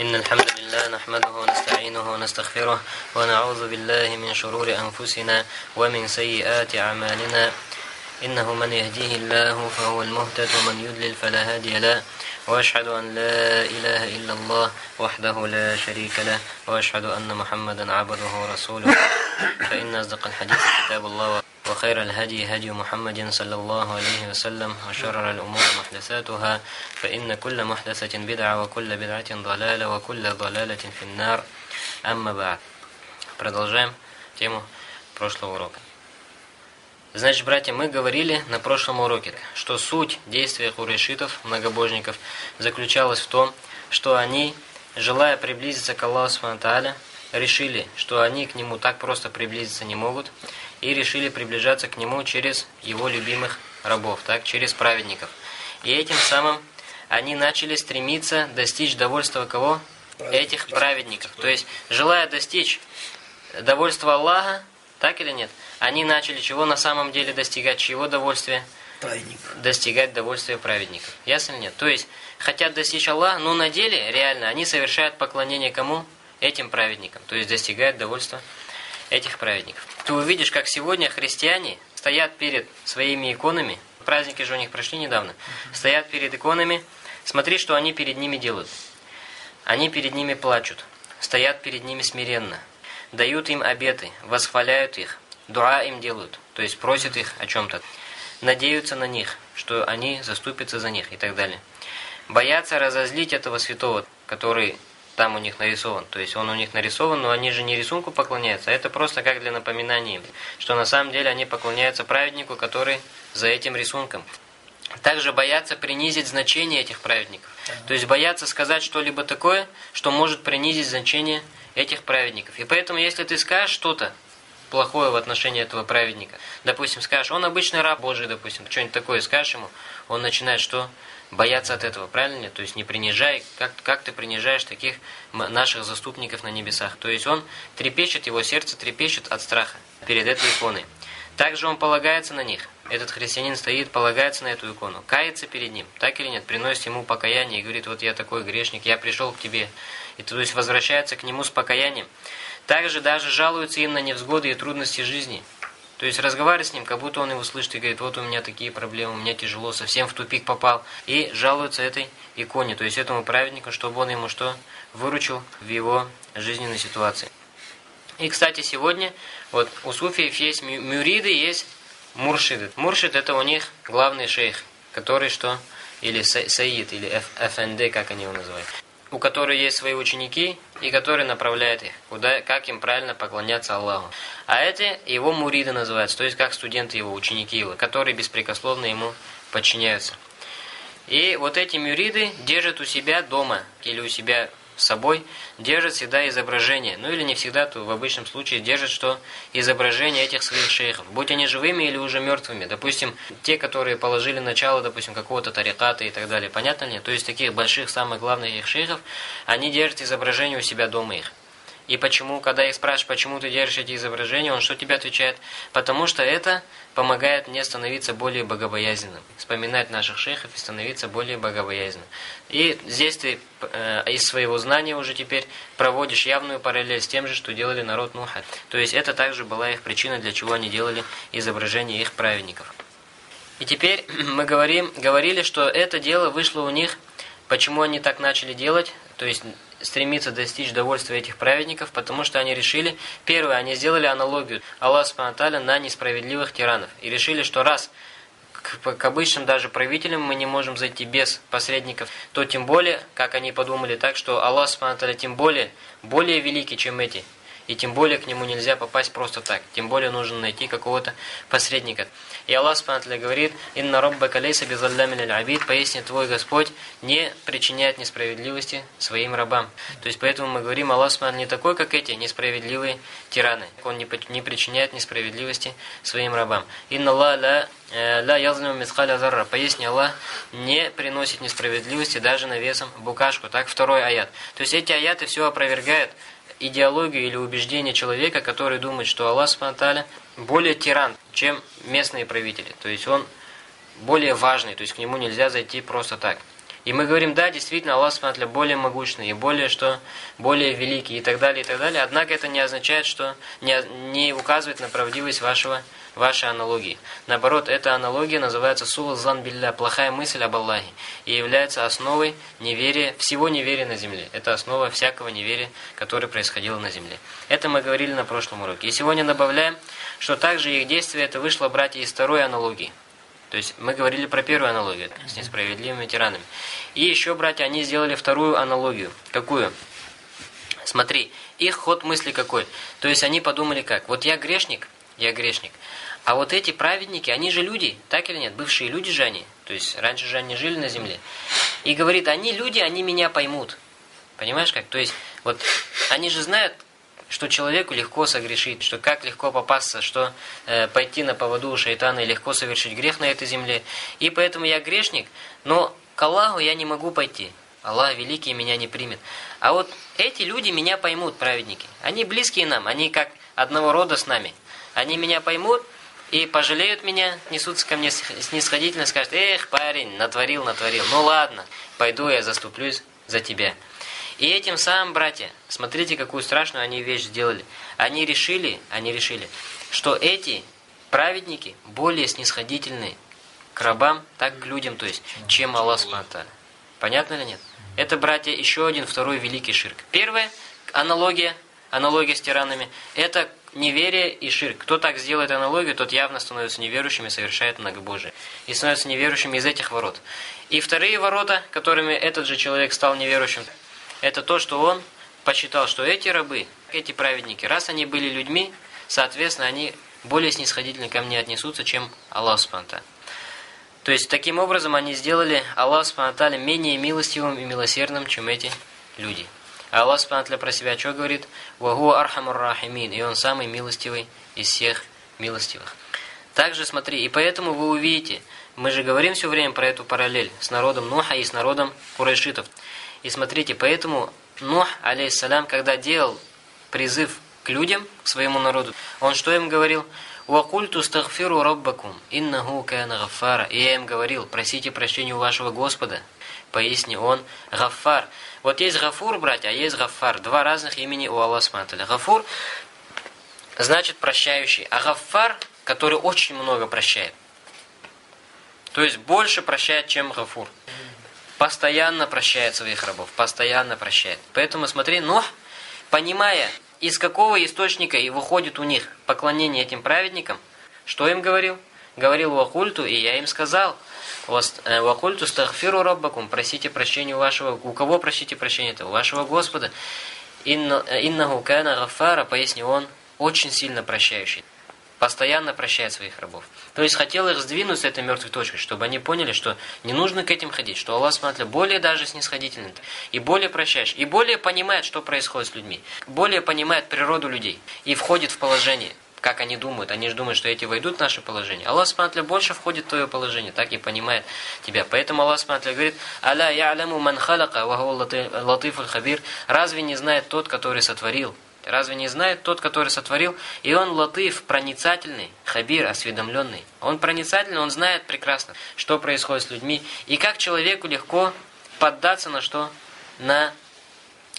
إن الحمد لله نحمده ونستعينه ونستغفره ونعوذ بالله من شرور أنفسنا ومن سيئات أعمالنا. إنه من يهديه الله فهو المهتد ومن يضلل فلا هادي له. وأشهد أن لا إله إلا الله وحده لا شريك له. وأشهد أن محمدا عبده ورسوله. فإن أصدق الحديث كتاب الله وخير الهدي هدي محمد صلى الله عليه وسلم وشرر الأمور محدثاتها فإن كل محدثة بدعة وكل بدعة ضلالة وكل ضلالة في النار أما بعد Продолжаем тему прошлого урока. Значит, братья, мы говорили на прошлом уроке, что суть действия курайшитов, многобожников, заключалась в том, что они, желая приблизиться к Аллаху Субтитры, решили, что они к Нему так просто приблизиться не могут, и решили приближаться к Нему через Его любимых рабов, так, через праведников. И этим самым они начали стремиться достичь довольства кого? Этих праведников. То есть, желая достичь довольства Аллаха, так или нет? Они начали чего на самом деле достигать? Чего довольствия? Праведников. Достигать довольствия праведников. Ясно или нет? То есть, хотят достичь Аллаха, но на деле, реально, они совершают поклонение кому? Этим праведникам. То есть, достигают довольства этих праведников. Ты увидишь, как сегодня христиане стоят перед своими иконами, праздники же у них прошли недавно, стоят перед иконами, смотри, что они перед ними делают. Они перед ними плачут, стоят перед ними смиренно, дают им обеты, восхваляют их, дуа им делают, то есть просят их о чем-то, надеются на них, что они заступятся за них и так далее. Боятся разозлить этого святого, который там у них нарисован. То есть он у них нарисован, но они же не рисунку поклоняются, а это просто как для напоминания, что на самом деле они поклоняются праведнику, который за этим рисунком. Также боятся принизить значение этих праведников. То есть боятся сказать что-либо такое, что может принизить значение этих праведников. И поэтому, если ты скажешь что-то плохое в отношении этого праведника, допустим, скажешь, он обычный раб Божий, допустим, что-нибудь такое скажешь ему, он начинает что? Бояться от этого, правильно? То есть не принижай, как, как ты принижаешь таких наших заступников на небесах. То есть он трепещет, его сердце трепещет от страха перед этой иконой. Также он полагается на них. Этот христианин стоит, полагается на эту икону, кается перед ним, так или нет, приносит ему покаяние и говорит, вот я такой грешник, я пришел к тебе. И то есть возвращается к нему с покаянием. Также даже жалуется им на невзгоды и трудности жизни. То есть разговаривает с ним, как будто он его слышит и говорит, вот у меня такие проблемы, у меня тяжело, совсем в тупик попал. И жалуется этой иконе, то есть этому праведнику, чтобы он ему что? Выручил в его жизненной ситуации. И, кстати, сегодня вот у суфиев есть мюриды, есть муршиды. Муршид это у них главный шейх, который что? Или саид, или ФНД, как они его называют у которой есть свои ученики и который направляет их, куда, как им правильно поклоняться Аллаху. А эти его муриды называются, то есть как студенты его, ученики его, которые беспрекословно ему подчиняются. И вот эти мюриды держат у себя дома или у себя собой, держат всегда изображение. Ну или не всегда, то в обычном случае держат что? Изображение этих своих шейхов. Будь они живыми или уже мертвыми. Допустим, те, которые положили начало, допустим, какого-то тариката и так далее. Понятно ли? То есть таких больших, самых главных их шейхов, они держат изображение у себя дома их. И почему, когда их спрашиваешь, почему ты держишь эти изображения, он что тебе отвечает? Потому что это помогает мне становиться более богобоязненным. Вспоминать наших шейхов и становиться более богобоязненным. И здесь ты э, из своего знания уже теперь проводишь явную параллель с тем же, что делали народ Нуха. То есть это также была их причина, для чего они делали изображение их праведников. И теперь мы говорим, говорили, что это дело вышло у них, почему они так начали делать, то есть стремиться достичь довольствия этих праведников, потому что они решили, первое, они сделали аналогию Аллах Субтитры на несправедливых тиранов. И решили, что раз к, к обычным даже правителям мы не можем зайти без посредников, то тем более, как они подумали так, что Аллах Субтитры тем более, более великий, чем эти. И тем более к нему нельзя попасть просто так. Тем более нужно найти какого-то посредника. И Аллах Субтитры говорит, «Инна роббака лейса безаллямин аль-абид», поясни, твой Господь не причиняет несправедливости своим рабам. То есть поэтому мы говорим, Аллах Субтитры не такой, как эти несправедливые тираны. Он не, не причиняет несправедливости своим рабам. «Инна Аллах ла э, ла язлиму мискаля зарра». Поясни, Аллах не приносит несправедливости даже на весом букашку. Так, второй аят. То есть эти аяты все опровергают идеологию или убеждение человека, который думает, что Аллах Субтитры более тиран, чем местные правители. То есть он более важный, то есть к нему нельзя зайти просто так. И мы говорим, да, действительно, Аллах Субхану более могущный, и более что, более великий, и так далее, и так далее. Однако это не означает, что не, не указывает на правдивость вашего, вашей аналогии. Наоборот, эта аналогия называется сулзан билля, плохая мысль об Аллахе, и является основой неверия, всего неверия на земле. Это основа всякого неверия, которое происходило на земле. Это мы говорили на прошлом уроке. И сегодня добавляем, что также их действие это вышло, братья, из второй аналогии. То есть мы говорили про первую аналогию с несправедливыми тиранами. И еще, братья, они сделали вторую аналогию. Какую? Смотри, их ход мысли какой? То есть они подумали как? Вот я грешник, я грешник. А вот эти праведники, они же люди, так или нет? Бывшие люди же они. То есть раньше же они жили на земле. И говорит, они люди, они меня поймут. Понимаешь как? То есть вот они же знают, что человеку легко согрешить, что как легко попасться, что э, пойти на поводу у шайтана и легко совершить грех на этой земле. И поэтому я грешник, но к Аллаху я не могу пойти. Аллах великий меня не примет. А вот эти люди меня поймут, праведники. Они близкие нам, они как одного рода с нами. Они меня поймут и пожалеют меня, несутся ко мне снисходительно, скажут, эх, парень, натворил, натворил. Ну ладно, пойду я заступлюсь за тебя. И этим самым, братья, смотрите, какую страшную они вещь сделали. Они решили, они решили, что эти праведники более снисходительны к рабам, так к людям, то есть, чем Аллах Субтитры. Понятно или нет? Это, братья, еще один второй великий ширк. Первое, аналогия, аналогия с тиранами, это неверие и ширк. Кто так сделает аналогию, тот явно становится неверующим и совершает многобожие. И становится неверующим из этих ворот. И вторые ворота, которыми этот же человек стал неверующим, это то, что он посчитал, что эти рабы, эти праведники, раз они были людьми, соответственно, они более снисходительно ко мне отнесутся, чем Аллах Субтитры. То есть, таким образом, они сделали Аллах Субтитры менее милостивым и милосердным, чем эти люди. А Аллах Субтитры про себя что говорит? «Вагу архамур рахимин» И Он самый милостивый из всех милостивых. Также смотри, и поэтому вы увидите, мы же говорим все время про эту параллель с народом Нуха и с народом Курайшитов. И смотрите, поэтому Нух, алейхиссалям, когда делал призыв к людям, к своему народу, он что им говорил? «Вакульту стагфиру раббакум, иннаху кана гаффара». И я им говорил, просите прощения у вашего Господа. Поясни, он гаффар. Вот есть гафур, братья, а есть гаффар. Два разных имени у Аллаха Сматаля. Гафур значит прощающий, а гаффар, который очень много прощает. То есть больше прощает, чем гафур постоянно прощает своих рабов, постоянно прощает. Поэтому смотри, но понимая, из какого источника и выходит у них поклонение этим праведникам, что им говорил? Говорил вахульту, и я им сказал, э, вахульту стахфиру раббакум, просите прощения у вашего, у кого просите прощения? Это у вашего Господа. Иннаху кана гафара, пояснил он, очень сильно прощающий постоянно прощает своих рабов. То есть хотел их сдвинуть с этой мертвой точкой, чтобы они поняли, что не нужно к этим ходить, что Аллах смотрит более даже снисходительный, и более прощающий, и более понимает, что происходит с людьми, более понимает природу людей, и входит в положение, как они думают. Они же думают, что эти войдут в наше положение. Аллах смотрит больше входит в твое положение, так и понимает тебя. Поэтому Аллах смотрит говорит, «Аля я'ляму ман халака, ва латифуль хабир». Разве не знает тот, который сотворил? Разве не знает тот, который сотворил? И он латыф, проницательный, хабир, осведомленный. Он проницательный, он знает прекрасно, что происходит с людьми. И как человеку легко поддаться на что? На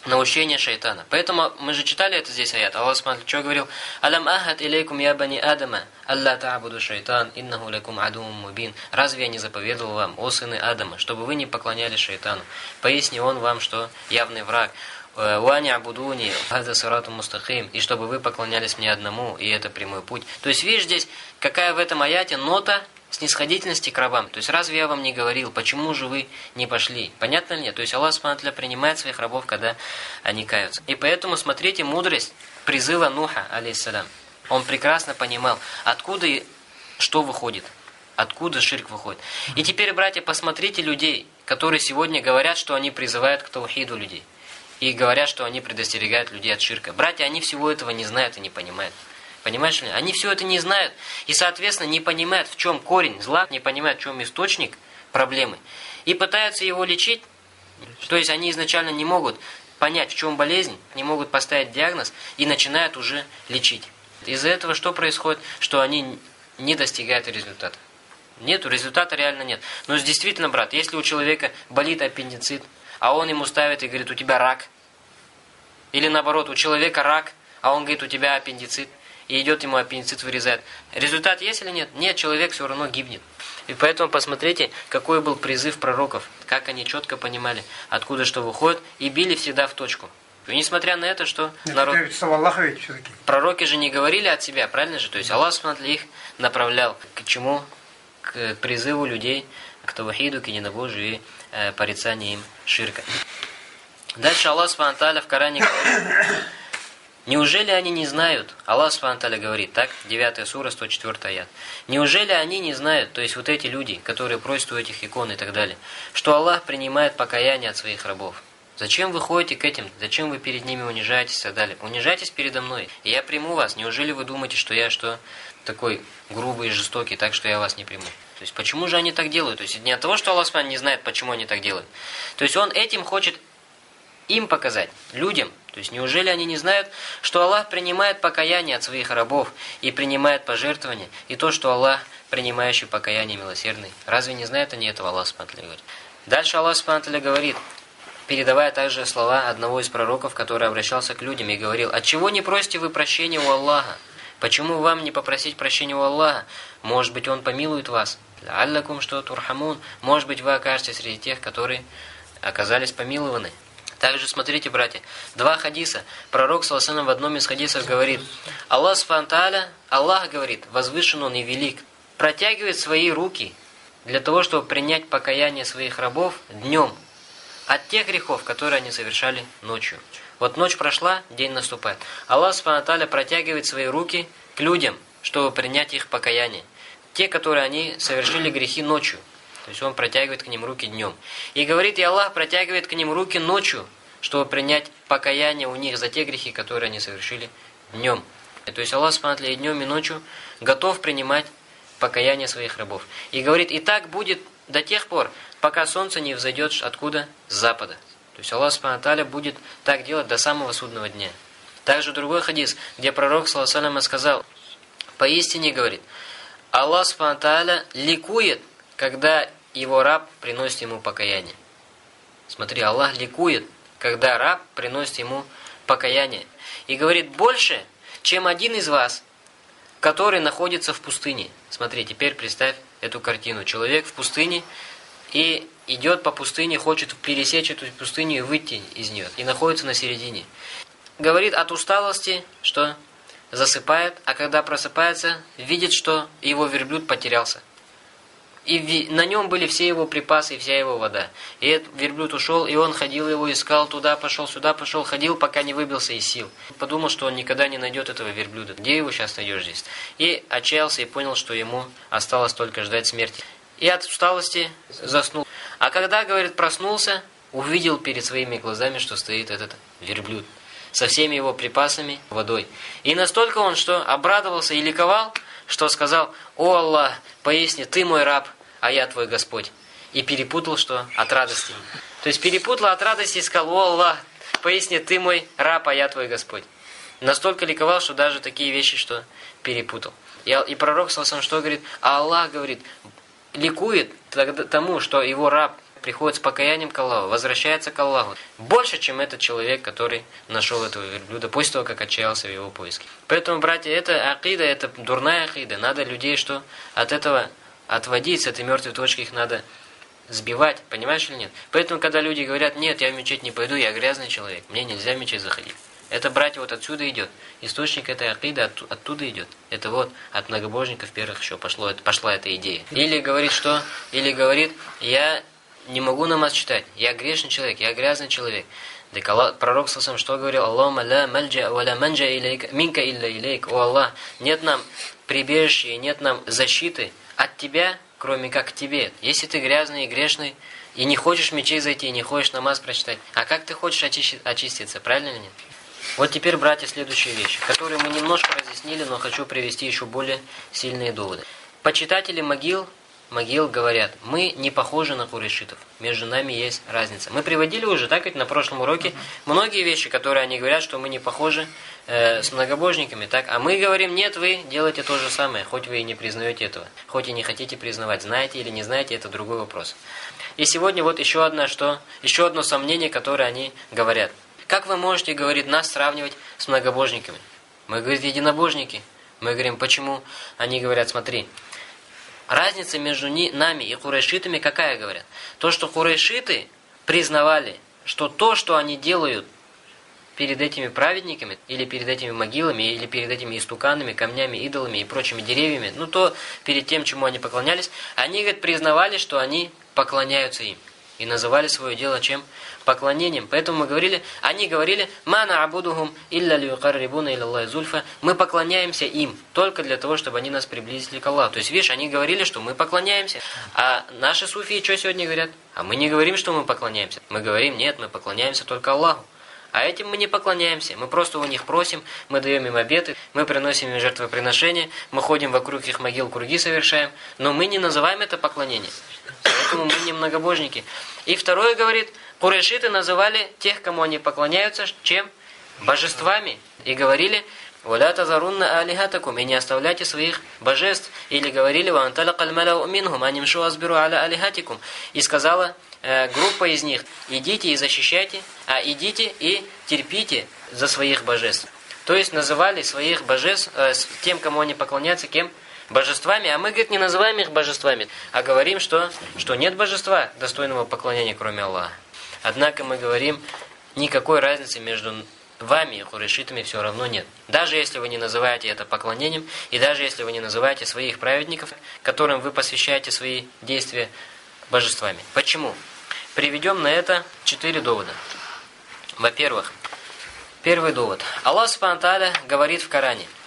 научение шайтана. Поэтому мы же читали это здесь аят. Аллах смотрит, что говорил? «Алям ахад илейкум я бани Адама, алла та'абуду шайтан, иннаху лакум адумум мубин». Разве я не заповедовал вам, о сыны Адама, чтобы вы не поклонялись шайтану? Поясни он вам, что явный враг. «Ваня абудуни, хаза сирату мустахим», и чтобы вы поклонялись мне одному, и это прямой путь. То есть, видишь здесь, какая в этом аяте нота снисходительности к рабам. То есть, разве я вам не говорил, почему же вы не пошли? Понятно ли? То есть, Аллах Субтитры принимает своих рабов, когда они каются. И поэтому, смотрите, мудрость призыва Нуха, алейхиссалям. Он прекрасно понимал, откуда и что выходит. Откуда ширк выходит. И теперь, братья, посмотрите людей, которые сегодня говорят, что они призывают к таухиду людей и говорят, что они предостерегают людей от ширка. Братья, они всего этого не знают и не понимают. Понимаешь ли? Они все это не знают и, соответственно, не понимают, в чем корень зла, не понимают, в чем источник проблемы. И пытаются его лечить, то есть они изначально не могут понять, в чем болезнь, не могут поставить диагноз и начинают уже лечить. Из-за этого что происходит? Что они не достигают результата. Нету, результата реально нет. Но действительно, брат, если у человека болит аппендицит, а он ему ставит и говорит, у тебя рак. Или наоборот, у человека рак, а он говорит, у тебя аппендицит. И идет ему аппендицит вырезает. Результат есть или нет? Нет, человек все равно гибнет. И поэтому посмотрите, какой был призыв пророков, как они четко понимали, откуда что выходит, и били всегда в точку. И несмотря на это, что Нет, народ... ведь. Пророки же не говорили от себя, правильно же? То есть Аллах смотри, их направлял к чему? К призыву людей к тавахиду, к единобожию и э, порицанию им ширка. Дальше Аллах в Коране говорит, Неужели они не знают? Аллах Субтитры говорит, так, 9 сура, 104 аят. Неужели они не знают, то есть вот эти люди, которые просят у этих икон и так далее, что Аллах принимает покаяние от своих рабов? Зачем вы ходите к этим? Зачем вы перед ними унижаетесь и так далее? Унижайтесь передо мной, и я приму вас. Неужели вы думаете, что я что такой грубый и жестокий, так что я вас не приму? То есть почему же они так делают? То есть не от того, что Аллах не знает, почему они так делают. То есть Он этим хочет им показать, людям. То есть неужели они не знают, что Аллах принимает покаяние от своих рабов и принимает пожертвования, и то, что Аллах, принимающий покаяние милосердный. Разве не знают они этого, Аллах Субтитры говорит? Дальше Аллах Субтитры говорит, передавая также слова одного из пророков, который обращался к людям и говорил, «От чего не просите вы прощения у Аллаха? Почему вам не попросить прощения у Аллаха? Может быть, Он помилует вас? Аллакум что турхамун? Может быть, вы окажетесь среди тех, которые оказались помилованы?» Также смотрите, братья, два хадиса. Пророк, саласалам, в одном из хадисов говорит, Аллах Субтитры, Аллах говорит, возвышен Он и велик, протягивает свои руки для того, чтобы принять покаяние своих рабов днем, от тех грехов, которые они совершали ночью. Вот ночь прошла, день наступает. Аллах Субтитры протягивает свои руки к людям, чтобы принять их покаяние. Те, которые они совершили грехи ночью. То есть Он протягивает к ним руки днем. И говорит, и Аллах протягивает к ним руки ночью, чтобы принять покаяние у них за те грехи, которые они совершили днем. То есть Аллах Субтитры и днем, и ночью готов принимать покаяние своих рабов. И говорит, и так будет до тех пор, пока солнце не взойдет откуда? С запада. То есть Аллах Субтитры будет так делать до самого судного дня. Также другой хадис, где пророк, саллаху сказал, поистине говорит, Аллах Субтитры ликует, когда его раб приносит ему покаяние. Смотри, Аллах ликует, когда раб приносит ему покаяние. И говорит, больше, чем один из вас, который находится в пустыне. Смотри, теперь представь эту картину. Человек в пустыне, и идет по пустыне, хочет пересечь эту пустыню и выйти из нее, и находится на середине. Говорит от усталости, что засыпает, а когда просыпается, видит, что его верблюд потерялся. И на нем были все его припасы и вся его вода. И этот верблюд ушел, и он ходил его, искал туда, пошел, сюда пошел, ходил, пока не выбился из сил. Подумал, что он никогда не найдет этого верблюда. Где его сейчас найдешь здесь? И отчаялся и понял, что ему осталось только ждать смерти и от усталости заснул. А когда, говорит, проснулся, увидел перед своими глазами, что стоит этот верблюд со всеми его припасами, водой. И настолько он что обрадовался и ликовал, что сказал, «О Аллах, поясни, ты мой раб, а я твой Господь». И перепутал, что от радости. То есть перепутал от радости и сказал, «О Аллах, поясни, ты мой раб, а я твой Господь». Настолько ликовал, что даже такие вещи, что перепутал. И, и пророк Салсам что говорит? А Аллах говорит, ликует тому, что его раб приходит с покаянием к Аллаху, возвращается к Аллаху. Больше, чем этот человек, который нашел этого верблюда, после того, как отчаялся в его поиске. Поэтому, братья, это акида, это дурная акида. Надо людей, что от этого отводить, с этой мертвой точки их надо сбивать, понимаешь или нет? Поэтому, когда люди говорят, нет, я в мечеть не пойду, я грязный человек, мне нельзя в мечеть заходить. Это, братья, вот отсюда идет. Источник этой акиды от, оттуда идет. Это вот от многобожников первых еще пошло, пошла эта идея. Или говорит что? Или говорит, я не могу намаз читать, я грешный человек, я грязный человек. Так Аллах, пророк сам что говорил? Аллахума ла мальджа ва ла манджа илейка, минка илля илейк. О Аллах, нет нам прибежища, нет нам защиты от Тебя, кроме как к Тебе. Если ты грязный и грешный, и не хочешь мечей зайти, и не хочешь намаз прочитать, а как ты хочешь очиститься, правильно или нет? Вот теперь, братья, следующие вещи, которые мы немножко разъяснили, но хочу привести еще более сильные доводы. Почитатели могил могил говорят, мы не похожи на курейшитов, между нами есть разница. Мы приводили уже, так ведь, на прошлом уроке, многие вещи, которые они говорят, что мы не похожи э, с многобожниками, так? А мы говорим, нет, вы делаете то же самое, хоть вы и не признаете этого, хоть и не хотите признавать, знаете или не знаете, это другой вопрос. И сегодня вот еще одно, что, еще одно сомнение, которое они говорят. Как вы можете, говорит, нас сравнивать с многобожниками? Мы, говорит, единобожники. Мы говорим, почему? Они говорят, смотри, разница между нами и курайшитами какая, говорят? То, что курайшиты признавали, что то, что они делают перед этими праведниками, или перед этими могилами, или перед этими истуканами, камнями, идолами и прочими деревьями, ну то перед тем, чему они поклонялись, они, говорят, признавали, что они поклоняются им. И называли свое дело чем? Поклонением. Поэтому мы говорили, они говорили, «Мана абудухум илля лиюкаррибуна илля зульфа». Мы поклоняемся им только для того, чтобы они нас приблизили к Аллаху. То есть, видишь, они говорили, что мы поклоняемся. А наши суфии что сегодня говорят? А мы не говорим, что мы поклоняемся. Мы говорим, нет, мы поклоняемся только Аллаху. А этим мы не поклоняемся. Мы просто у них просим, мы даем им обеты, мы приносим им жертвоприношения, мы ходим вокруг их могил, круги совершаем. Но мы не называем это поклонением. Поэтому мы не многобожники. И второе говорит, курайшиты называли тех, кому они поклоняются, чем? Божествами. И говорили, «Валя тазарунна алихатакум» и не оставляйте своих божеств. Или говорили, «Ванталакаль маляу минхум, анимшу азбиру аля алихатикум». И сказала э, группа из них, идите и защищайте, а идите и терпите за своих божеств. То есть называли своих божеств, э, тем, кому они поклоняются, кем? божествами, а мы, говорит, не называем их божествами, а говорим, что, что нет божества, достойного поклонения, кроме Аллаха. Однако мы говорим, никакой разницы между вами и хурешитами все равно нет. Даже если вы не называете это поклонением, и даже если вы не называете своих праведников, которым вы посвящаете свои действия божествами. Почему? Приведем на это четыре довода. Во-первых, первый довод. Аллах Субхану говорит в Коране –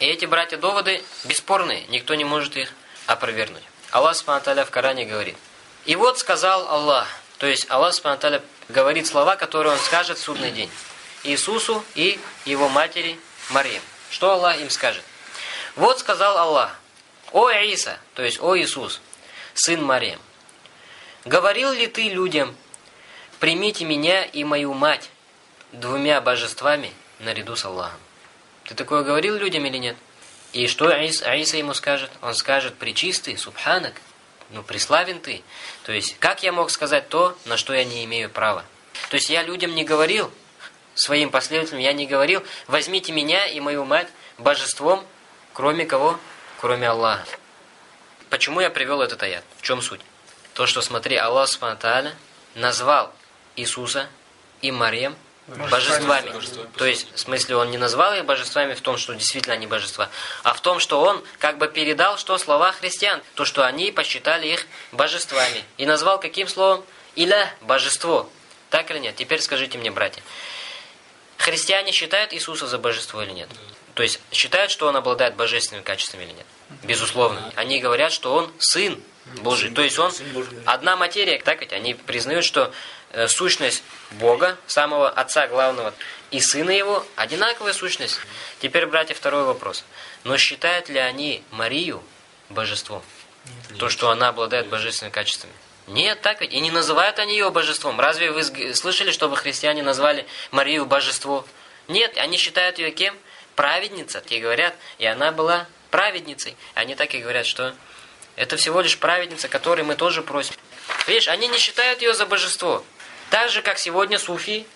и эти, братья, доводы бесспорные, никто не может их опровергнуть. Аллах Субтитры в Коране говорит. И вот сказал Аллах, то есть Аллах Субтитры говорит слова, которые Он скажет в судный день. Иисусу и его матери Марьям. Что Аллах им скажет? Вот сказал Аллах, «О Иса», то есть «О Иисус, сын Марьям, говорил ли ты людям, примите меня и мою мать двумя божествами наряду с Аллахом?» Ты такое говорил людям или нет? И что Аис, Аиса ему скажет? Он скажет, причистый, субханак, ну, преславен ты. То есть, как я мог сказать то, на что я не имею права? То есть, я людям не говорил, своим последователям я не говорил, возьмите меня и мою мать божеством, кроме кого? Кроме Аллаха. Почему я привел этот аят? В чем суть? То, что, смотри, Аллах Субтитры назвал Иисуса и Мариям божествами. То есть, в смысле, он не назвал их божествами в том, что действительно они божества, а в том, что он как бы передал, что слова христиан, то, что они посчитали их божествами. И назвал каким словом? Иля, божество. Так или нет? Теперь скажите мне, братья. Христиане считают Иисуса за божество или нет? То есть, считают, что он обладает божественными качествами или нет? Безусловно. Они говорят, что он сын Божий. То есть, он одна материя, так ведь? Они признают, что Э, сущность Бога, самого Отца главного, и Сына Его, одинаковая сущность. Теперь, братья, второй вопрос. Но считают ли они Марию божеством? Нет, То, что она обладает божественными качествами. Нет, так ведь. И не называют они ее божеством. Разве вы слышали, чтобы христиане назвали Марию божество? Нет, они считают ее кем? Праведница. И говорят, и она была праведницей. Они так и говорят, что это всего лишь праведница, которой мы тоже просим. Видишь, они не считают ее за божество. Так же, как сегодня суфи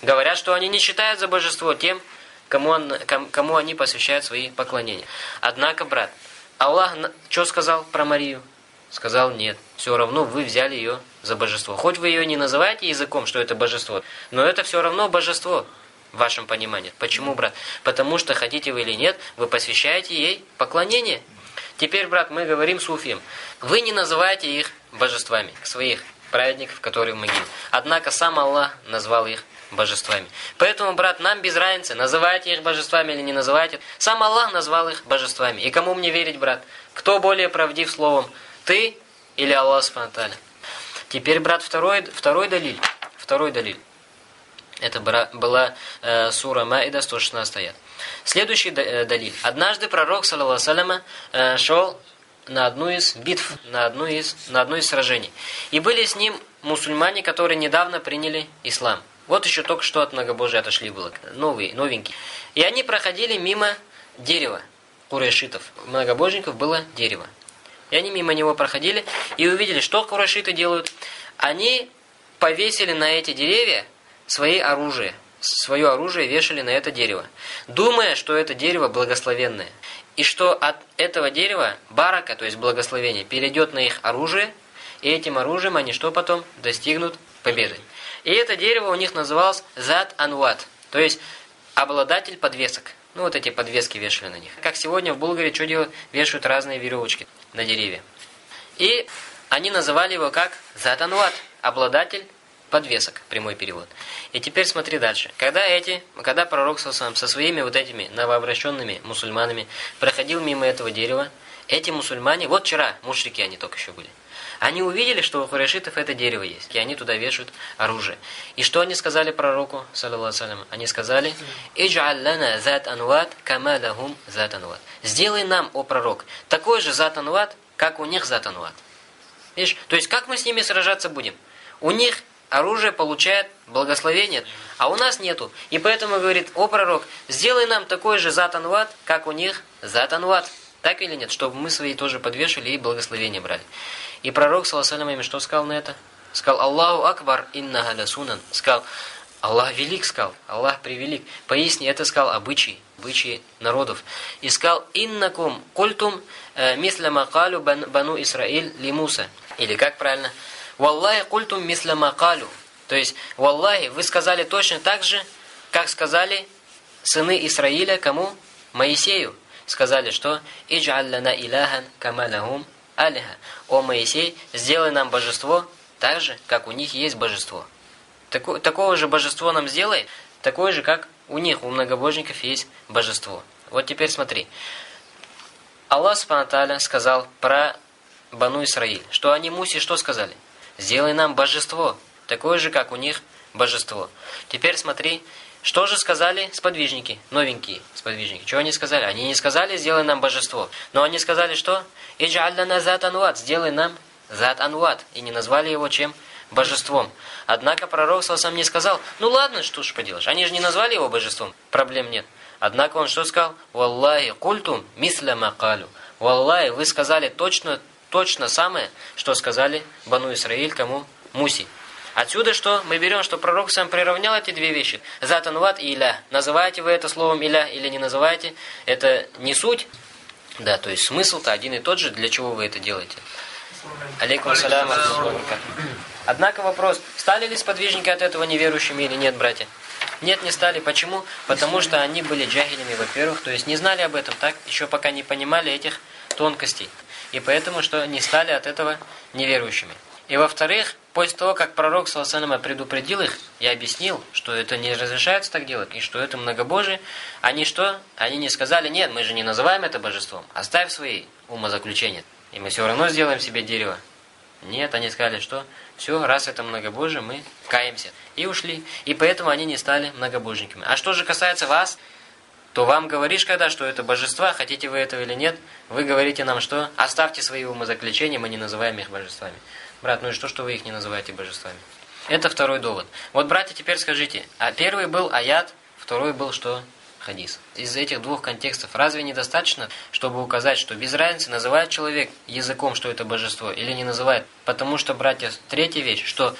говорят, что они не считают за божество тем, кому, он, кому они посвящают свои поклонения. Однако, брат, Аллах что сказал про Марию? Сказал, нет, все равно вы взяли ее за божество. Хоть вы ее не называете языком, что это божество, но это все равно божество в вашем понимании. Почему, брат? Потому что, хотите вы или нет, вы посвящаете ей поклонение. Теперь, брат, мы говорим суфиям. Вы не называете их божествами, своих праведников, которые в могиле. Однако сам Аллах назвал их божествами. Поэтому, брат, нам без разницы, называйте их божествами или не называйте. Сам Аллах назвал их божествами. И кому мне верить, брат? Кто более правдив словом? Ты или Аллах Субтитры? Теперь, брат, второй, второй далиль. Второй далиль. Это была э, сура Маида, 116 аят. Следующий э, далиль. Однажды пророк, саллиллаху э, шел на одну из битв, на одну из, на одно из сражений. И были с ним мусульмане, которые недавно приняли ислам. Вот еще только что от многобожия отошли было, новые, новенькие. И они проходили мимо дерева курайшитов. Многобожников было дерево. И они мимо него проходили и увидели, что курайшиты делают. Они повесили на эти деревья свои оружия. Свое оружие вешали на это дерево. Думая, что это дерево благословенное. И что от этого дерева барака, то есть благословение, перейдет на их оружие. И этим оружием они что потом? Достигнут победы. И это дерево у них называлось Зад Анват. То есть обладатель подвесок. Ну, вот эти подвески вешали на них. Как сегодня в Булгаре что делают? Вешают разные веревочки на деревья. И они называли его как Затанват, обладатель подвесок, прямой перевод. И теперь смотри дальше. Когда эти, когда пророк со своими вот этими новообращенными мусульманами проходил мимо этого дерева, эти мусульмане, вот вчера, мушрики они только еще были, они увидели, что у хурешитов это дерево есть, и они туда вешают оружие. И что они сказали пророку, саллиллаху Они сказали, «Идж'аль лана зат анват, кама лахум зат анват». Сделай нам, о пророк, такой же зат анват, как у них зат анват. Видишь, то есть как мы с ними сражаться будем? У них оружие получает благословение, а у нас нету. И поэтому говорит, о пророк, сделай нам такой же зат анват, как у них зат анват. Так или нет? Чтобы мы свои тоже подвешивали и благословение брали. И пророк, саллаху им что сказал на это? Сказал, Аллаху Акбар, инна галя сунан. Сказал, Аллах велик, сказал, Аллах превелик. Поясни, это сказал обычай, обычаи народов. И сказал, иннакум культум э, мисля макалю бану Исраиль ли Муса. Или как правильно? Валлахи культум мисля макалю. То есть, Валлахи, вы сказали точно так же, как сказали сыны Исраиля кому? Моисею. Сказали, что «Идж'аль лана иляхан камалахум алиха, о Моисей, сделай нам божество так же, как у них есть божество. Тако, такого же божество нам сделай, такое же, как у них, у многобожников есть божество. Вот теперь смотри. Аллах Субхану сказал про Бану Исраиль, что они Мусе что сказали? Сделай нам божество, такое же, как у них божество. Теперь смотри, что же сказали сподвижники, новенькие сподвижники? Что они сказали? Они не сказали, сделай нам божество. Но они сказали, что? Иджаллана зат анват, сделай нам зат анват. И не назвали его чем? Божеством. Однако пророк сам не сказал, ну ладно, что ж поделаешь. Они же не назвали его божеством, проблем нет. Однако он что сказал? Валлахи культум мисля макалю. Валлахи, вы сказали точно, точно самое, что сказали Бану Исраиль кому? Муси. Отсюда что? Мы берем, что пророк сам приравнял эти две вещи. Затанват и иля. Называете вы это словом иля или не называете, это не суть. Да, то есть смысл-то один и тот же, для чего вы это делаете. Алейкум ассалям. Однако вопрос, стали ли сподвижники от этого неверующими или нет, братья? Нет, не стали. Почему? Потому что они были джахилями, во-первых, то есть не знали об этом, так? Еще пока не понимали этих тонкостей. И поэтому, что не стали от этого неверующими. И во-вторых, после того, как пророк Саласанама предупредил их и объяснил, что это не разрешается так делать, и что это многобожие, они что? Они не сказали, нет, мы же не называем это божеством, оставь свои умозаключения, и мы все равно сделаем себе дерево. Нет, они сказали, что все, раз это многобожие, мы каемся. И ушли. И поэтому они не стали многобожниками. А что же касается вас, то вам говоришь когда, что это божества, хотите вы этого или нет, вы говорите нам, что оставьте свои умозаключения, мы не называем их божествами. Брат, ну и что, что вы их не называете божествами? Это второй довод. Вот, братья, теперь скажите, а первый был аят, второй был что? Хадис. Из этих двух контекстов разве недостаточно, чтобы указать, что без разницы называет человек языком, что это божество, или не называет? Потому что, братья, третья вещь, что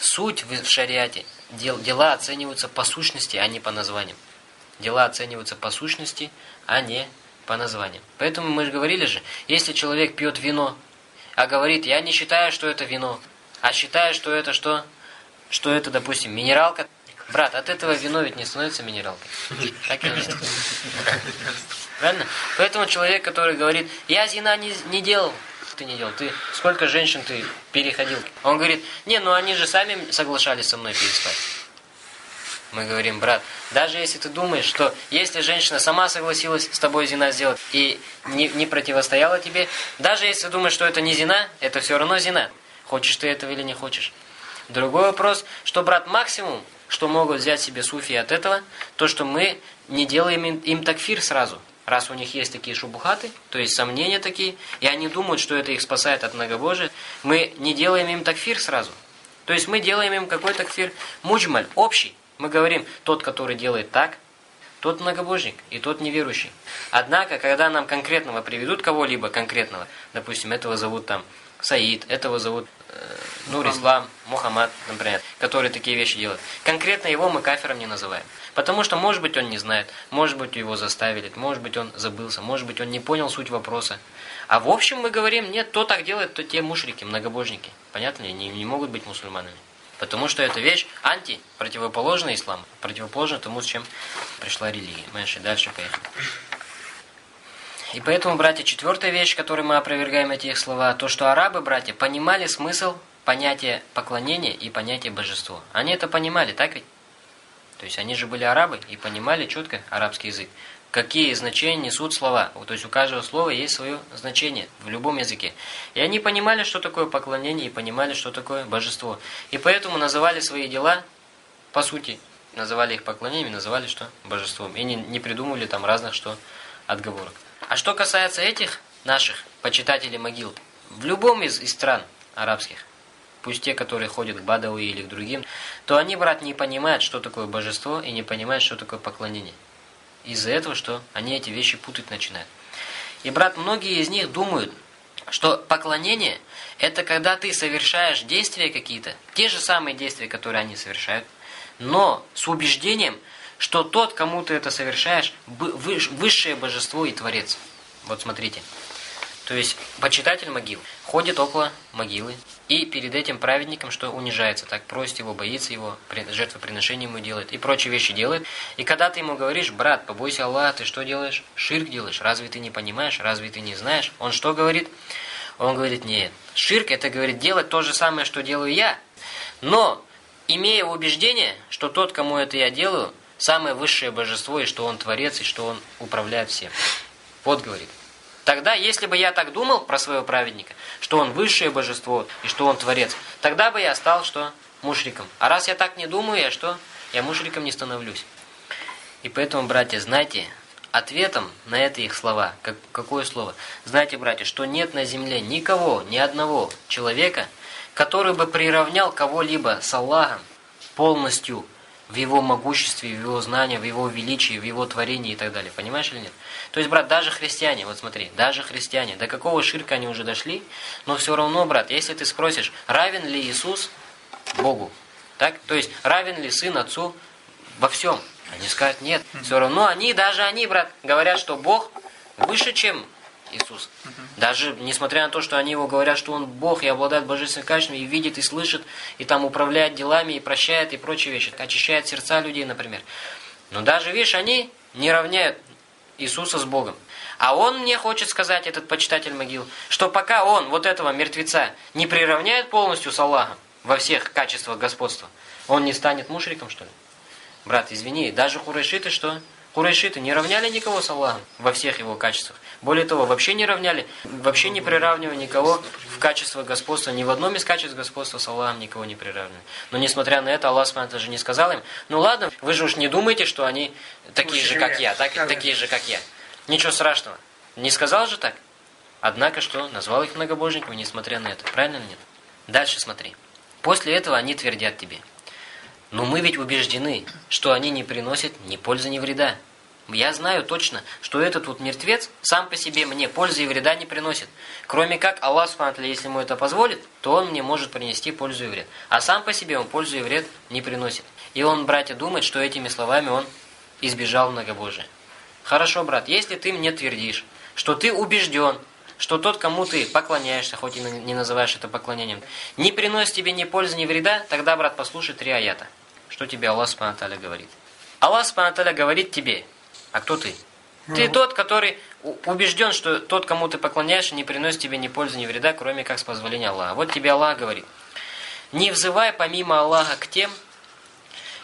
суть в шариате, дел, дела оцениваются по сущности, а не по названиям. Дела оцениваются по сущности, а не по названиям. Поэтому мы же говорили же, если человек пьет вино, а говорит, я не считаю, что это вино, а считаю, что это что? Что это, допустим, минералка. Брат, от этого вино ведь не становится минералкой. Так или? Правильно? Поэтому человек, который говорит, я зина не, не делал, ты не делал, ты сколько женщин ты переходил? Он говорит, не, ну они же сами соглашались со мной переспать. Мы говорим, брат, даже если ты думаешь, что если женщина сама согласилась с тобой зина сделать и не, не противостояла тебе, даже если ты думаешь, что это не зина, это все равно зина. Хочешь ты этого или не хочешь. Другой вопрос, что, брат, максимум, что могут взять себе суфи от этого, то, что мы не делаем им, им такфир сразу. раз у них есть такие шубухаты, то есть сомнения такие, и они думают, что это их спасает от многобожия, мы не делаем им такфир сразу. То есть мы делаем им какой такфир муджмаль, общий. Мы говорим, тот, который делает так, тот многобожник и тот неверующий. Однако, когда нам конкретного приведут кого-либо конкретного, допустим, этого зовут там Саид, этого зовут э, Нур Ислам, Мухаммад, например, который такие вещи делает. Конкретно его мы кафиром не называем. Потому что, может быть, он не знает, может быть, его заставили, может быть, он забылся, может быть, он не понял суть вопроса. А в общем мы говорим, нет, кто так делает, то те мушрики, многобожники. Понятно ли? Не, не могут быть мусульманами. Потому что эта вещь анти, противоположная исламу, противоположна тому, с чем пришла религия. Мы еще дальше поехали. И поэтому, братья, четвертая вещь, которую мы опровергаем эти их слова, то, что арабы, братья, понимали смысл понятия поклонения и понятия божества. Они это понимали, так ведь? То есть они же были арабы и понимали четко арабский язык. Какие значения несут слова. То есть у каждого слова есть свое значение в любом языке. И они понимали, что такое поклонение, и понимали, что такое божество. И поэтому называли свои дела, по сути, называли их поклонением, называли что? Божеством. И не, не придумывали там разных что отговорок. А что касается этих наших почитателей могил, в любом из, из стран арабских, пусть те, которые ходят к Бадауи или к другим, то они, брат, не понимают, что такое божество и не понимают, что такое поклонение. Из-за этого, что они эти вещи путать начинают. И, брат, многие из них думают, что поклонение – это когда ты совершаешь действия какие-то, те же самые действия, которые они совершают, но с убеждением, что тот, кому ты это совершаешь, высшее божество и творец. Вот смотрите. То есть почитатель могил ходит около могилы и перед этим праведником, что унижается, так просит его, боится его, жертвоприношение ему делает и прочие вещи делает. И когда ты ему говоришь, брат, побойся Аллаха, ты что делаешь? Ширк делаешь. Разве ты не понимаешь? Разве ты не знаешь? Он что говорит? Он говорит, нет. Ширк это, говорит, делать то же самое, что делаю я. Но, имея убеждение, что тот, кому это я делаю, самое высшее божество, и что он творец, и что он управляет всем. Вот говорит. Тогда, если бы я так думал про своего праведника, что он высшее божество и что он творец, тогда бы я стал что? Мушриком. А раз я так не думаю, я что? Я мушриком не становлюсь. И поэтому, братья, знайте, ответом на это их слова, как, какое слово? Знайте, братья, что нет на земле никого, ни одного человека, который бы приравнял кого-либо с Аллахом полностью в его могуществе, в его знании, в его величии, в его творении и так далее. Понимаешь или нет? То есть, брат, даже христиане, вот смотри, даже христиане, до какого ширка они уже дошли, но все равно, брат, если ты спросишь, равен ли Иисус Богу, так? То есть, равен ли Сын Отцу во всем? Они скажут, нет. Все равно они, даже они, брат, говорят, что Бог выше, чем Иисус. Даже несмотря на то, что они его говорят, что он Бог и обладает божественным качеством, и видит, и слышит, и там управляет делами, и прощает, и прочие вещи, очищает сердца людей, например. Но даже, видишь, они не равняют Иисуса с Богом. А он мне хочет сказать, этот почитатель могил, что пока он вот этого мертвеца не приравняет полностью с Аллахом во всех качествах господства, он не станет мушриком, что ли? Брат, извини, даже хурайшиты что? Курайшиты не равняли никого с Аллахом во всех его качествах. Более того, вообще не равняли, вообще не приравнивали никого в качество господства. Ни в одном из качеств господства с Аллахом никого не приравнивали. Но несмотря на это, Аллах Субтитры же не сказал им, ну ладно, вы же уж не думаете, что они такие же, как я, так, такие же, как я. Ничего страшного. Не сказал же так? Однако что? Назвал их многобожниками, несмотря на это. Правильно или нет? Дальше смотри. После этого они твердят тебе. Но мы ведь убеждены, что они не приносят ни пользы, ни вреда. Я знаю точно, что этот вот мертвец сам по себе мне пользы и вреда не приносит. Кроме как Аллах, Субтитры, если ему это позволит, то он мне может принести пользу и вред. А сам по себе он пользу и вред не приносит. И он, братья, думает, что этими словами он избежал многобожия. Хорошо, брат, если ты мне твердишь, что ты убежден, что тот, кому ты поклоняешься, хоть и не называешь это поклонением, не приносит тебе ни пользы, ни вреда, тогда, брат, послушай три аята. Что тебе Аллах Субтитры говорит? Аллах Субтитры говорит тебе – а кто ты? Ты ну. тот, который убежден, что тот, кому ты поклоняешься, не приносит тебе ни пользы, ни вреда, кроме как с позволения Аллаха. Вот тебе Аллах говорит. Не взывай помимо Аллаха к тем,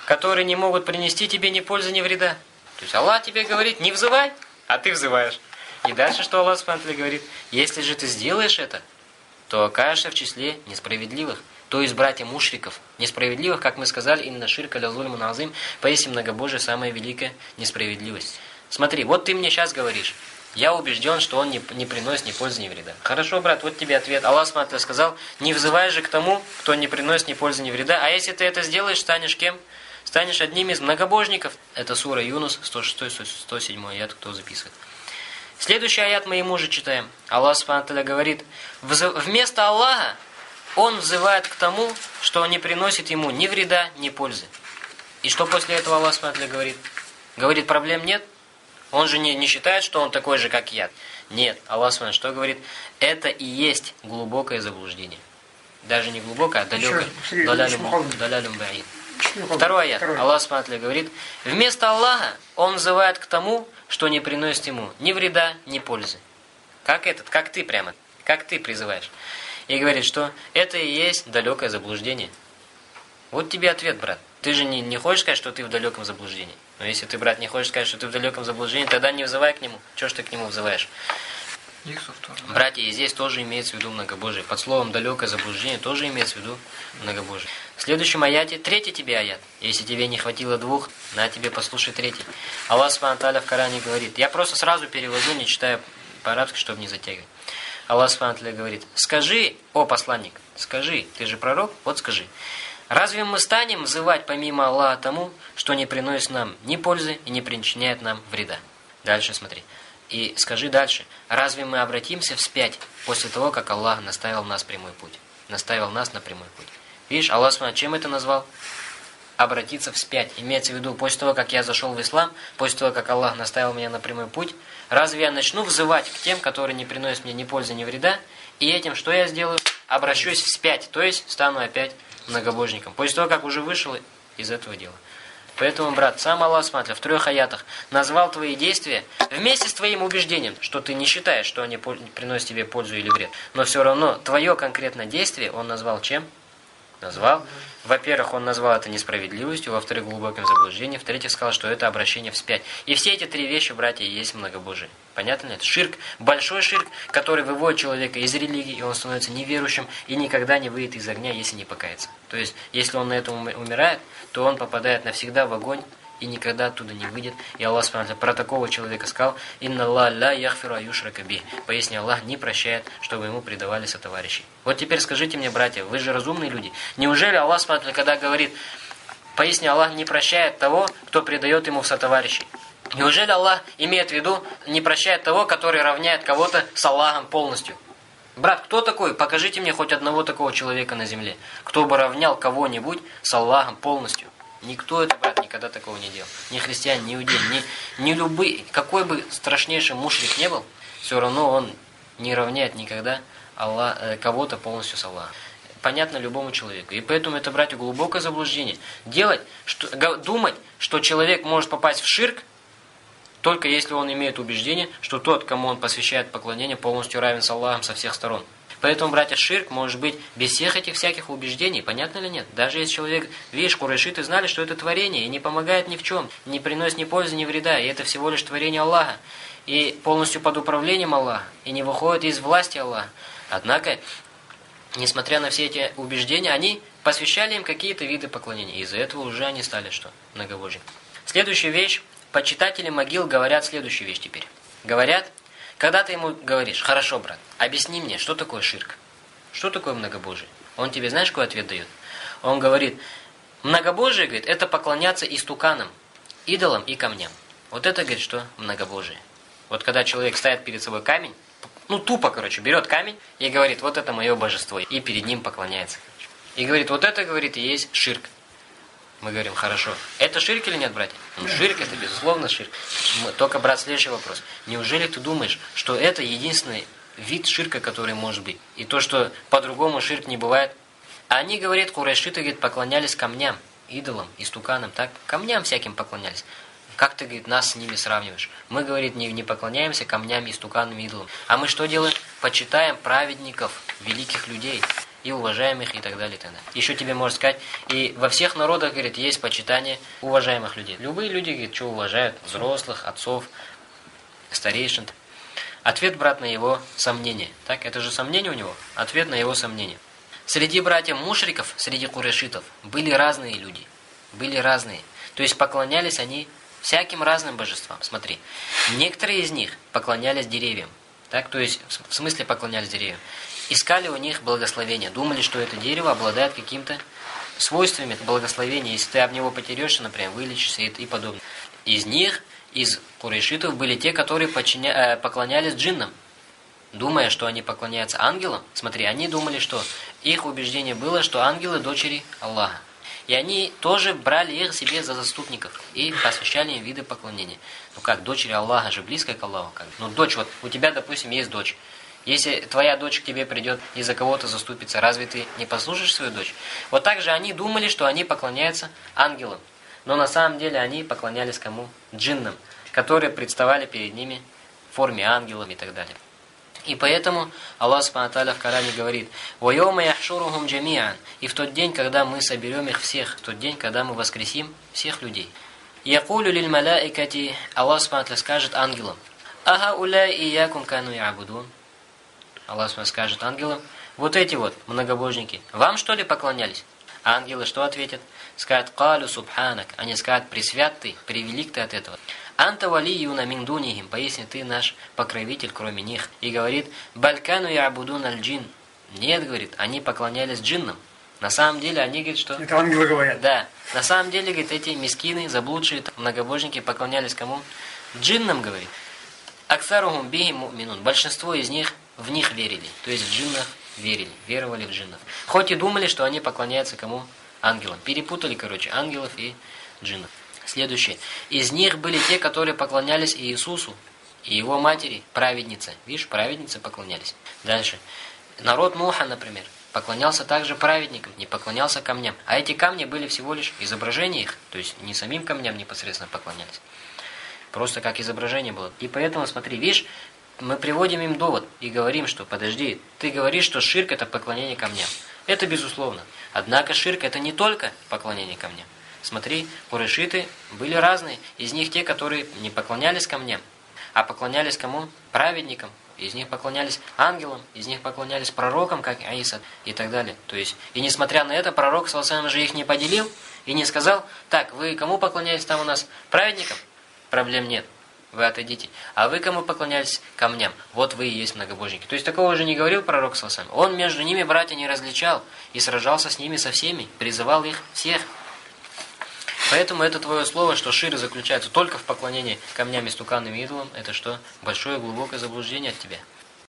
которые не могут принести тебе ни пользы, ни вреда. То есть Аллах тебе говорит, не взывай, а ты взываешь. И дальше что Аллах Субтитры говорит? Если же ты сделаешь это, то окажешься в числе несправедливых. То есть братья мушриков, несправедливых, как мы сказали, именно ширка ля зульму назым, поистине многобожие самая великая несправедливость. Смотри, вот ты мне сейчас говоришь. Я убежден, что он не, не приносит ни пользы, ни вреда. Хорошо, брат, вот тебе ответ. Аллах смотрел, сказал, не взывай же к тому, кто не приносит ни пользы, ни вреда. А если ты это сделаешь, станешь кем? Станешь одним из многобожников. Это сура Юнус, 106-107 аят, кто записывает. Следующий аят мы ему же читаем. Аллах Субтитры говорит, вместо Аллаха он взывает к тому, что не приносит ему ни вреда, ни пользы. И что после этого Аллах Субтитры говорит? Говорит, проблем нет? Он же не, не считает, что он такой же, как я. Нет, Аллах Субтитры что говорит? Это и есть глубокое заблуждение. Даже не глубокое, а далекое. Далялюм баид. Второй аят. Аллах Субтитры говорит, вместо Аллаха он взывает к тому, что не приносит ему ни вреда, ни пользы. Как этот, как ты прямо, как ты призываешь. И говорит, что это и есть далекое заблуждение. Вот тебе ответ, брат. Ты же не, не хочешь сказать, что ты в далеком заблуждении. Но если ты, брат, не хочешь сказать, что ты в далеком заблуждении, тогда не вызывай к нему. Чего ж ты к нему вызываешь? Братья, и здесь тоже имеется в виду многобожие. Под словом «далекое заблуждение» тоже имеется в виду многобожие. В следующем аяте, третий тебе аят. Если тебе не хватило двух, на тебе послушай третий. Аллах Субхану в Коране говорит. Я просто сразу перевожу, не читая по-арабски, чтобы не затягивать. Аллах Субхану говорит. Скажи, о посланник, скажи, ты же пророк, вот скажи. Разве мы станем взывать помимо Аллаха тому, что не приносит нам ни пользы и не причиняет нам вреда? Дальше смотри. И скажи дальше, разве мы обратимся вспять после того, как Аллах наставил нас прямой путь? Наставил нас на прямой путь. Видишь, Аллах смотри, чем это назвал? Обратиться вспять. Имеется в виду, после того, как я зашел в ислам, после того, как Аллах наставил меня на прямой путь, разве я начну взывать к тем, которые не приносят мне ни пользы, ни вреда, и этим что я сделаю? Обращусь вспять, то есть стану опять многобожником. После того, как уже вышел из этого дела. Поэтому, брат, сам Аллах, смотри, в трех аятах назвал твои действия вместе с твоим убеждением, что ты не считаешь, что они приносят тебе пользу или вред. Но все равно твое конкретное действие он назвал чем? Назвал. Во-первых, он назвал это несправедливостью, во-вторых, глубоким заблуждением, в-третьих, сказал, что это обращение вспять. И все эти три вещи, братья, есть многобожие. Понятно ли? Это ширк, большой ширк, который выводит человека из религии, и он становится неверующим, и никогда не выйдет из огня, если не покается. То есть, если он на этом умирает, то он попадает навсегда в огонь, и никогда оттуда не выйдет. И Аллах Субхану про такого человека сказал: "Инна ла яхфиру аюшрака би". Пояснил Аллах не прощает, чтобы ему предавали сотоварищи. Вот теперь скажите мне, братья, вы же разумные люди. Неужели Аллах Субхану когда говорит: "Поясни, Аллах не прощает того, кто предает ему в сотоварищи"? Неужели Аллах имеет в виду не прощает того, который равняет кого-то с Аллахом полностью? Брат, кто такой? Покажите мне хоть одного такого человека на земле, кто бы равнял кого-нибудь с Аллахом полностью. Никто это, брат, никогда такого не делал. Ни христиан, ни иудей, ни, ни любой, какой бы страшнейший мушрик не был, все равно он не равняет никогда Аллах, э, кого-то полностью с Аллахом. Понятно любому человеку. И поэтому это, братья, глубокое заблуждение. Делать, что, думать, что человек может попасть в ширк, только если он имеет убеждение, что тот, кому он посвящает поклонение, полностью равен с Аллахом со всех сторон. Поэтому, братья, ширк может быть без всех этих всяких убеждений, понятно ли нет? Даже если человек, видишь, курайшиты знали, что это творение, и не помогает ни в чем, не приносит ни пользы, ни вреда, и это всего лишь творение Аллаха, и полностью под управлением Аллаха, и не выходит из власти Аллаха. Однако, несмотря на все эти убеждения, они посвящали им какие-то виды поклонения, и из-за этого уже они стали что? Многобожие. Следующая вещь, почитатели могил говорят следующую вещь теперь. Говорят, когда ты ему говоришь, хорошо, брат, объясни мне, что такое ширк? Что такое многобожие? Он тебе знаешь, какой ответ дает? Он говорит, многобожие, говорит, это поклоняться истуканам, идолам и камням. Вот это, говорит, что многобожие. Вот когда человек ставит перед собой камень, ну тупо, короче, берет камень и говорит, вот это мое божество, и перед ним поклоняется. И говорит, вот это, говорит, и есть ширк. Мы говорим, хорошо. Это ширк или нет, братья? Ну, ширк это, безусловно, ширк. Только, брат, следующий вопрос. Неужели ты думаешь, что это единственный вид ширка, который может быть? И то, что по-другому ширк не бывает? Они, говорят, курайшиты, говорит, поклонялись камням, идолам, истуканам, так? Камням всяким поклонялись. Как ты, говорит, нас с ними сравниваешь? Мы, говорит, не, не поклоняемся камням, истуканам, идолам. А мы что делаем? Почитаем праведников, великих людей и уважаемых и так далее. И так далее. Еще тебе можно сказать, и во всех народах, говорит, есть почитание уважаемых людей. Любые люди, говорит, что уважают? Взрослых, отцов, старейшин. Ответ, брат, на его сомнение. Так, это же сомнение у него. Ответ на его сомнение. Среди братьев мушриков, среди курешитов, были разные люди. Были разные. То есть поклонялись они всяким разным божествам. Смотри, некоторые из них поклонялись деревьям, так, то есть в смысле поклонялись деревьям. Искали у них благословения, думали, что это дерево обладает каким-то свойствами благословения. Если ты об него потерешься, например, вылечишься и, подобное. Из них, из курейшитов, были те, которые подчиня... Э, поклонялись джиннам, думая, что они поклоняются ангелам. Смотри, они думали, что их убеждение было, что ангелы – дочери Аллаха. И они тоже брали их себе за заступников и посвящали им виды поклонения. Ну как, дочери Аллаха же близко к Аллаху. Как? Ну дочь, вот у тебя, допустим, есть дочь. Если твоя дочь к тебе придет и за кого-то заступится, разве ты не послушаешь свою дочь? Вот так же они думали, что они поклоняются ангелам. Но на самом деле они поклонялись кому? Джиннам, которые представали перед ними в форме ангелов и так далее. И поэтому Аллах Субхану в Коране говорит: "Вайома яхшурухум джамиан", и в тот день, когда мы соберем их всех, в тот день, когда мы воскресим всех людей. Якулю лиль малаикати, Аллах Субхану скажет ангелам: "Ага уляй иякум кану ябудун". Аллах скажет ангелам: "Вот эти вот многобожники, вам что ли поклонялись?" ангелы что ответят? Скажут: "Калю субханак", они скажут: "Пресвят ты, превелик ты от этого". Анта валиюна мин дунихим, пояснит ты наш покровитель, кроме них. И говорит, балькану я абудун аль-джин. Нет, говорит, они поклонялись джиннам. На самом деле они говорят, что... Это ангелы говорят. Да. На самом деле, говорит, эти мискины, заблудшие многобожники поклонялись кому? Джиннам, говорит. Аксарухум бихим муминун. Большинство из них в них верили. То есть в джиннах верили, веровали в джиннов. Хоть и думали, что они поклоняются кому? Ангелам. Перепутали, короче, ангелов и джиннов. Следующее. Из них были те, которые поклонялись Иисусу и его матери, праведнице. Видишь, праведницы поклонялись. Дальше. Народ Нуха, например, поклонялся также праведникам, не поклонялся камням. А эти камни были всего лишь изображения их, то есть не самим камням непосредственно поклонялись. Просто как изображение было. И поэтому, смотри, видишь, мы приводим им довод и говорим, что подожди, ты говоришь, что ширк это поклонение камням. Это безусловно. Однако ширк это не только поклонение камням. Смотри, курайшиты были разные. Из них те, которые не поклонялись камням, а поклонялись кому? Праведникам. Из них поклонялись ангелам, из них поклонялись пророкам, как Аиса и так далее. То есть, и несмотря на это, пророк Саласалам же их не поделил и не сказал, так, вы кому поклоняетесь там у нас? Праведникам? Проблем нет. Вы отойдите. А вы кому поклонялись? Камням. Вот вы и есть многобожники. То есть такого же не говорил пророк Саласалам. Он между ними братья не различал и сражался с ними со всеми, призывал их всех. Поэтому это твое слово, что шир заключается только в поклонении камням, истуканным идолам, это что? Большое глубокое заблуждение от тебя.